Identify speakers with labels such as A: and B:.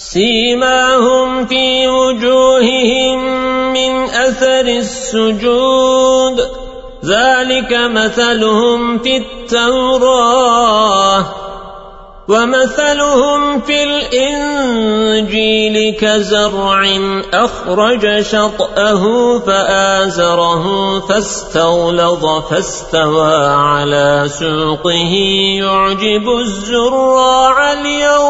A: سيماهم في وجوههم من أثر السجود ذلك مثلهم في التوراة ومثلهم في الإنجيل كزرع أخرج شطأه فآزره فاستولض فاستوى على سوقه يعجب الزراع اليوم